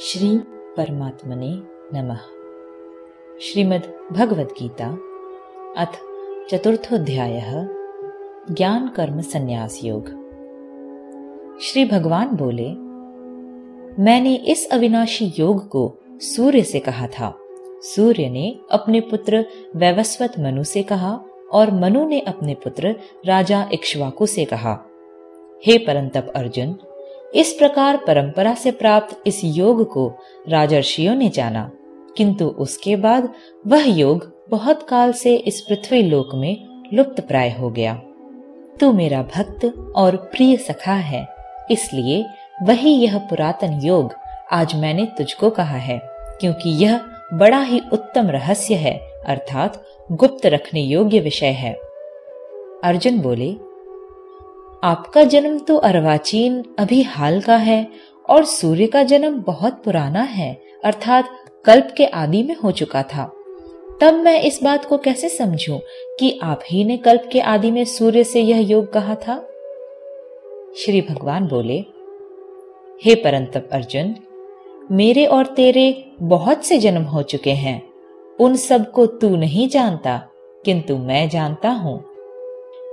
श्री परमात्मने नमः। श्रीमद् भगवद गीता, अथ चतुर्थोध्याय, ज्ञान कर्म संन्यास योग। श्री भगवान बोले, मैंने इस अविनाशी योग को सूर्य से कहा था। सूर्य ने अपने पुत्र वैवस्वत मनु से कहा और मनु ने अपने पुत्र राजा इक्ष्वाकु से कहा। हे परंतप अर्जुन इस प्रकार परंपरा से प्राप्त इस योग को राजर्षियों ने जाना। किंतु उसके बाद वह योग बहुत काल से इस पृथ्वी लोक में लुप्त प्राय हो गया। तू मेरा भक्त और प्रिय सखा है, इसलिए वही यह पुरातन योग आज मैंने तुझको कहा है, क्योंकि यह बड़ा ही उत्तम रहस्य है, अर्थात गुप्त रखने योग्य विषय है। अर्जुन बोले आपका जन्म तो अर्वाचीन अभी हाल का है और सूर्य का जन्म बहुत पुराना है, अर्थात कल्प के आदि में हो चुका था। तब मैं इस बात को कैसे समझूं कि आप ही ने कल्प के आदि में सूर्य से यह योग कहा था? श्री भगवान बोले, हे परंतप अर्जुन, मेरे और तेरे बहुत से जन्म हो चुके हैं। उन सबको तू नहीं जानता, किंतु मैं जानता हूँ।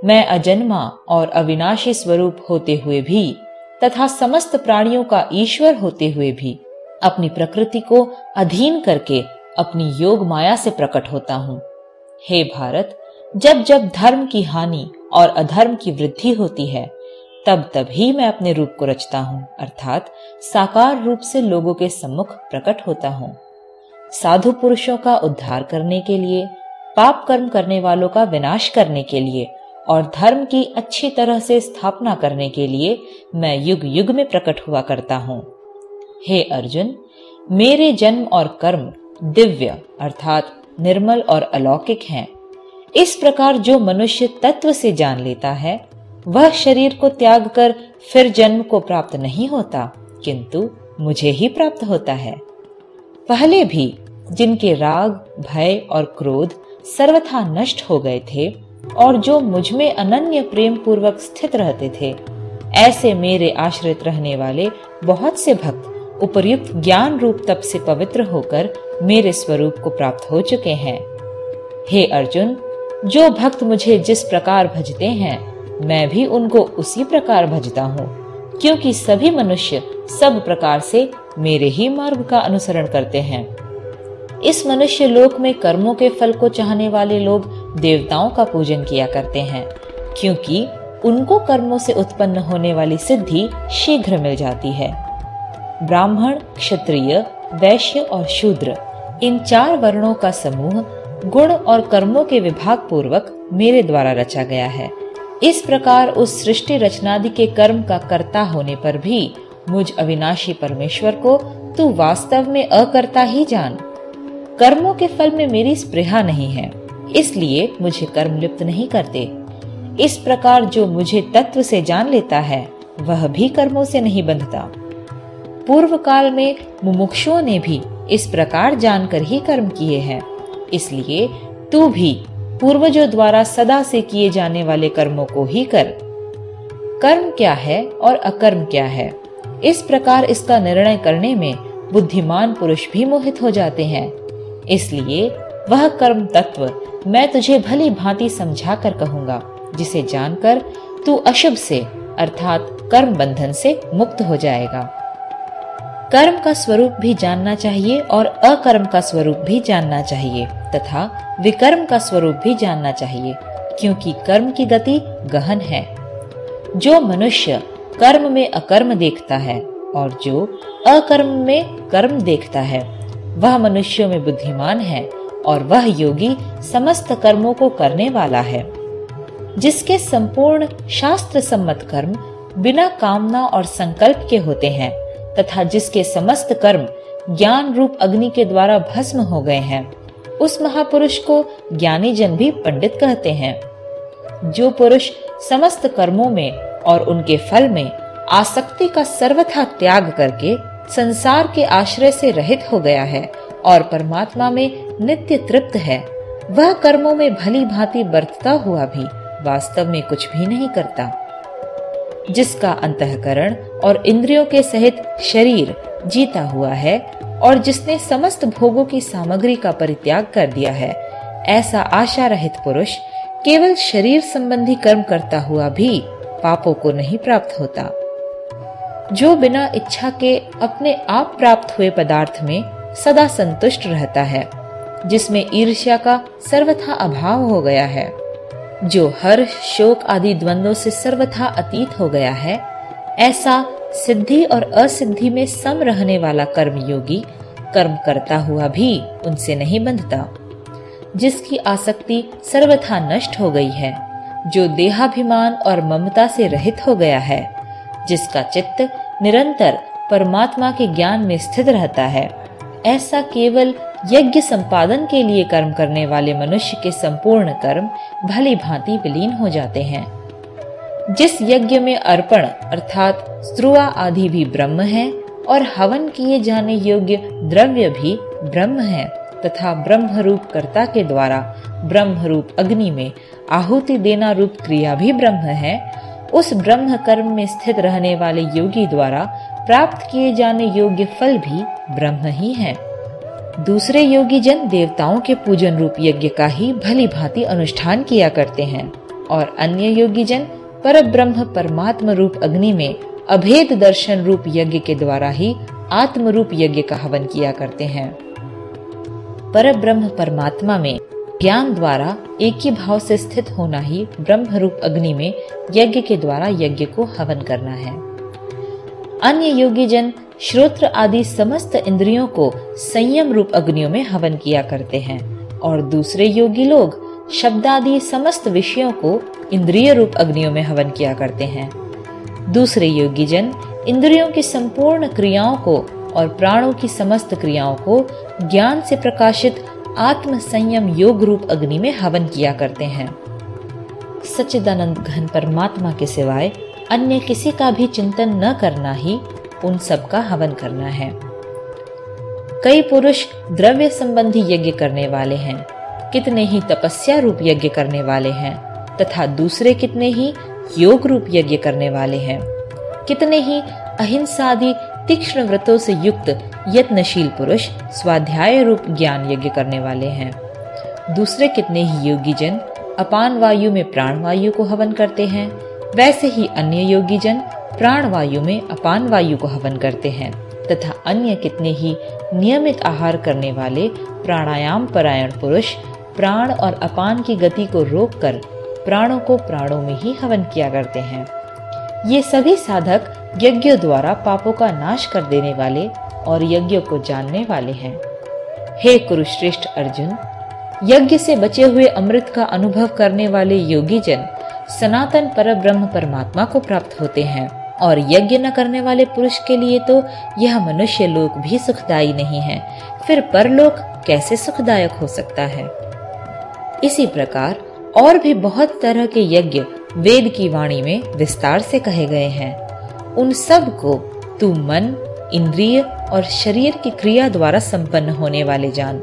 मैं अजन्मा और अविनाशी स्वरूप होते हुए भी तथा समस्त प्राणियों का ईश्वर होते हुए भी अपनी प्रकृति को अधीन करके अपनी योग माया से प्रकट होता हूँ। हे भारत, जब जब धर्म की हानि और अधर्म की वृद्धि होती है, तब तब ही मैं अपने रूप को रचता हूँ, अर्थात साकार रूप से लोगों के सम्मुख प्रकट होता हूँ। साधु पुरुषों का उद्धार करने के लिए, पाप कर्म करने वालों का विनाश करने के लिए और धर्म की अच्छी तरह से स्थापना करने के लिए मैं युग युग में प्रकट हुआ करता हूँ। हे अर्जुन, मेरे जन्म और कर्म दिव्य अर्थात निर्मल और अलौकिक हैं। इस प्रकार जो मनुष्य तत्व से जान लेता है, वह शरीर को त्याग कर फिर जन्म को प्राप्त नहीं होता, किंतु मुझे ही प्राप्त होता है। पहले भी जिनके राग, भय और क्रोध सर्वथा नष्ट हो गए थे और जो मुझमें अनन्य प्रेम पूर्वक स्थित रहते थे, ऐसे मेरे आश्रित रहने वाले बहुत से भक्त उपर्युक्त ज्ञान रूप तप से पवित्र होकर मेरे स्वरूप को प्राप्त हो चुके हैं। हे अर्जुन, जो भक्त मुझे जिस प्रकार भजते हैं, मैं भी उनको उसी प्रकार भजता हूँ, क्योंकि सभी मनुष्य सब प्रकार से मेरे ही मार्ग का अनुसरण करते हैं। इस मनुष्य लोक में कर्मों के फल को चाहने वाले लोग देवताओं का पूजन किया करते हैं, क्योंकि उनको कर्मों से उत्पन्न होने वाली सिद्धि शीघ्र मिल जाती है। ब्राह्मण, क्षत्रिय, वैश्य और शूद्र, इन चार वर्णों का समूह गुण और कर्मों के विभाग पूर्वक मेरे द्वारा रचा गया है। इस प्रकार उस सृष्टि रचनादि के कर्म का कर्ता होने पर भी मुझ अविनाशी परमेश्वर को तू वास्तव में अकर्ता ही जान। कर्मों के फल में मेरी स्पृहा नहीं है। इसलिए मुझे कर्म लिप्त नहीं करते। इस प्रकार जो मुझे तत्व से जान लेता है, वह भी कर्मों से नहीं बंधता। पूर्व काल में मुमुक्षुओं ने भी इस प्रकार जानकर ही कर्म किए हैं। इसलिए तू भी पूर्वजों द्वारा सदा से किए जाने वाले कर्मों को ही कर। कर्म क्या है और अकर्म क्या है? इस प्रकार इसका निर्णय करने में बुद्धिमान पुरुष भी मोहित हो जाते हैं। इसलिए वह कर्म तत्व मैं तुझे भली भांति समझा कर कहूँगा, जिसे जानकर तू अशुभ से, अर्थात कर्म बंधन से मुक्त हो जाएगा। कर्म का स्वरूप भी जानना चाहिए और अकर्म का स्वरूप भी जानना चाहिए, तथा विकर्म का स्वरूप भी जानना चाहिए, क्योंकि कर्म की गति गहन है। जो मनुष्य कर्म में अकर्म देखता है और जो अकर्म में कर्म देखता है, वह मनुष्यों में बुद्धिमान है और वह योगी समस्त कर्मों को करने वाला है, जिसके संपूर्ण शास्त्र सम्मत कर्म बिना कामना और संकल्प के होते हैं, तथा जिसके समस्त कर्म ज्ञान रूप अग्नि के द्वारा भस्म हो गए हैं, उस महापुरुष को ज्ञानी जन भी पंडित कहते हैं। जो पुरुष समस्त कर्मों में और उनके फल में आसक्ति का सर्वथा त्याग करके संसार के आश्रय से रहित हो गया है और परमात्मा में नित्य तृप्त है। वह कर्मों में भली भांति बरतता हुआ भी वास्तव में कुछ भी नहीं करता। जिसका अंतकरण और इंद्रियों के सहित शरीर जीता हुआ है और जिसने समस्त भोगों की सामग्री का परित्याग कर दिया है, ऐसा आशा रहित पुरुष केवल शरीर संबंधी कर्म करता हुआ भी पापों को नहीं प्राप्त होता। जो बिना इच्छा के अपने आप प्राप्त हुए पदार्थ में सदा संतुष्ट रहता है, जिसमें ईर्ष्या का सर्वथा अभाव हो गया है। जो हर शोक आदि द्वंद्वों से सर्वथा अतीत हो गया है, ऐसा सिद्धि और असिद्धि में सम रहने वाला कर्मयोगी कर्म करता हुआ भी उनसे नहीं बंधता, जिसकी आसक्ति सर्वथा नष्ट हो गई है, जो देहाभिमान और ममता से रहित हो गया है। जिसका चित्त निरंतर परमात्मा के ज्ञान में स्थित रहता है। ऐसा केवल यज्ञ संपादन के लिए कर्म करने वाले मनुष्य के संपूर्ण कर्म भली भांति विलीन हो जाते हैं। जिस यज्ञ में अर्पण अर्थात स्त्रुआ आदि भी ब्रह्म है और हवन किए जाने योग्य द्रव्य भी ब्रह्म है तथा ब्रह्म रूप कर्ता के द्वारा ब्रह्म रूप अग्नि में आहुति देना रूप क्रिया भी ब्रह्म है उस ब्रह्म कर्म में स्थित रहने वाले योगी द्वारा प्राप्त किए जाने योग्य फल भी ब्रह्म ही है। दूसरे योगी जन देवताओं के पूजन रूप यज्ञ का ही भली भांति अनुष्ठान किया करते हैं, और अन्य योगी जन पर ब्रह्म परमात्म रूप अग्नि में अभेद दर्शन रूप यज्ञ के द्वारा ही आत्म रूप यज्ञ का हवन किया करते हैं। पर ब्रह्म परमात्मा में ज्ञान द्वारा एक ही भाव से स्थित होना ही ब्रह्म रूप अग्नि में यज्ञ के द्वारा यज्ञ को हवन करना है। अन्य योगी जन श्रोत्र आदि समस्त इंद्रियों को संयम रूप अग्नियों में हवन किया करते हैं और दूसरे योगी लोग शब्द आदि समस्त विषयों को इंद्रिय रूप अग्नियों में हवन किया करते हैं। दूसरे योगी जन इंद्रियों की संपूर्ण क्रियाओं को और प्राणों की समस्त क्रियाओं को ज्ञान से प्रकाशित आत्म संयम योग रूप अग्नि में हवन किया करते हैं। सच्चिदानंद घन परमात्मा के सिवाय अन्य किसी का भी चिंतन न करना ही उन सब का हवन करना है। कई पुरुष द्रव्य संबंधी यज्ञ करने वाले हैं, कितने ही तपस्या रूप यज्ञ करने वाले हैं, तथा दूसरे कितने ही योग रूप यज्ञ करने वाले हैं। कितने ही अहिंसा आदि तीक्ष्ण व्रतों से युक्त यत्नशील पुरुष स्वाध्याय रूप ज्ञान यज्ञ करने वाले हैं। दूसरे कितने ही योगी जन अपान वायु में प्राण वायु को हवन करते हैं, वैसे ही अन्य योगी जन प्राण वायु में अपान वायु को हवन करते हैं, तथा अन्य कितने ही नियमित आहार करने वाले प्राणायाम परायण पुरुष प्राण और अपान की गति को रोककर प्राणों को प्राणों में ही हवन किया करते हैं। ये सभी साधक यज्ञ द्वारा पापों का नाश कर देने वाले और यज्ञ को जानने वाले हैं। हे कुरुश्रेष्ठ अर्जुन, यज्ञ से बचे हुए अमृत का अनुभव करने वाले योगी जन सनातन पर ब्रह्म परमात्मा को प्राप्त होते हैं और यज्ञ न करने वाले पुरुष के लिए तो यह मनुष्य लोक भी सुखदायी नहीं है। फिर परलोक कैसे सुखदायक हो सकता है? इसी प्रकार और भी बहुत तरह के यज्ञ वेद की वाणी में विस्तार से कहे गए हैं। उन सबको तू मन, इंद्रिय और शरीर की क्रिया द्वारा संपन्न होने वाले जान।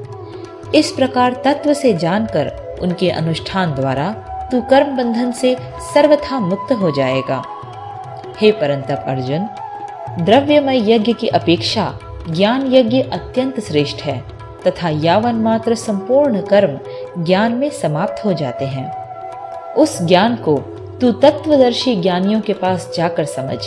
इस प्रकार तत्व से जानकर उनके अनुष्ठान द्वारा तू कर्म बंधन से सर्वथा मुक्त हो जाएगा। हे परंतप अर्जुन, द्रव्यमय यज्ञ की अपेक्षा ज्ञान यज्ञ अत्यंत श्रेष्ठ है, तथा यावन मात्र संपूर्ण कर्म ज्ञान में समाप्त हो जाते हैं। उस ज्ञान को तू तत्वदर्शी ज्ञानियों के पास जाकर समझ।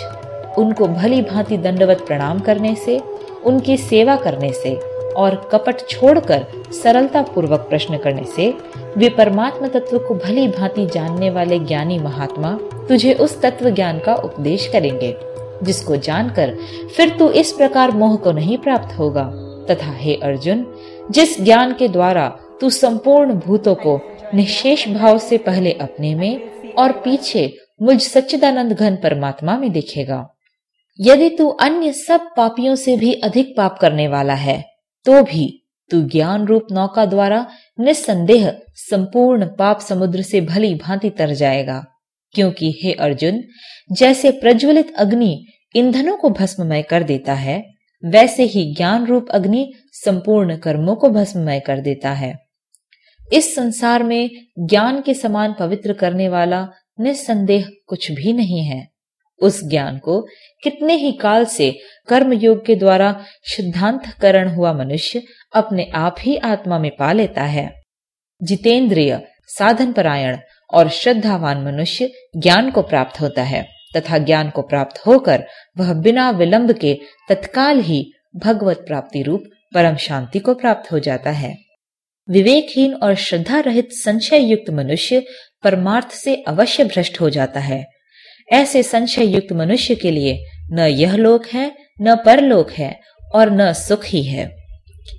उनको भली भांति दंडवत प्रणाम करने से, उनकी सेवा करने से और कपट छोड़कर सरलता पूर्वक प्रश्न करने से, वे परमात्मा तत्व को भली भांति जानने वाले ज्ञानी महात्मा तुझे उस तत्व ज्ञान का उपदेश करेंगे, जिसको जानकर फिर तू इस प्रकार मोह को नहीं प्राप्त होगा। तथा हे अर्जुन, जिस ज्ञान के द्वारा तू संपूर्ण भूतों को निशेष भाव से पहले अपने में और पीछे मुझ सच्चिदानंद घन परमात्मा में दिखेगा। यदि तू अन्य सब पापियों से भी अधिक पाप करने वाला है तो भी तू ज्ञान रूप नौका द्वारा निस्संदेह संपूर्ण पाप समुद्र से भली भांति तर जाएगा। क्योंकि हे अर्जुन, जैसे प्रज्वलित अग्नि ईंधनों को भस्ममय कर देता है, वैसे ही ज्ञान रूप अग्नि संपूर्ण कर्मों को भस्ममय कर देता है। इस संसार में ज्ञान के समान पवित्र करने वाला निस्संदेह कुछ भी नहीं है। उस ज्ञान को कितने ही काल से कर्म योग के द्वारा शुद्धांतकरण हुआ मनुष्य अपने आप ही आत्मा में पा लेता है। जितेंद्रिय साधन परायण और श्रद्धावान मनुष्य ज्ञान को प्राप्त होता है तथा ज्ञान को प्राप्त होकर वह बिना विलंब के तत्काल ही भगवत प्राप्ति रूप परम शांति को प्राप्त हो जाता है। विवेकहीन और श्रद्धा रहित संशय युक्त मनुष्य परमार्थ से अवश्य भ्रष्ट हो जाता है। ऐसे संशय युक्त मनुष्य के लिए न यह लोक है, न परलोक है और न सुख ही है।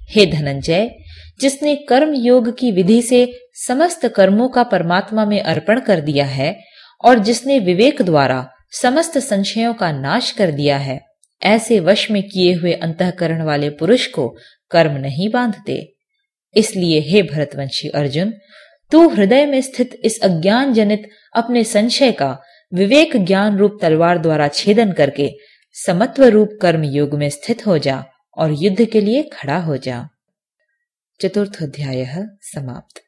हे धनंजय, जिसने कर्म योग की विधि से समस्त कर्मों का परमात्मा में अर्पण कर दिया है और जिसने विवेक द्वारा समस्त संशयों का नाश कर दिया है, ऐसे वश में किए हुए अंतकरण वाले पुरुष को कर्म नहीं बांधते। इसलिए, हे भरतवंशी अर्जुन, तू हृदय में स्थित इस अज्ञान जनित अपने संशय का विवेक ज्ञान रूप तलवार द्वारा छेदन करके समत्व रूप कर्म युग में स्थित हो जा और युद्ध के लिए खड़ा हो जा। चतुर्थ अध्याय समाप्त।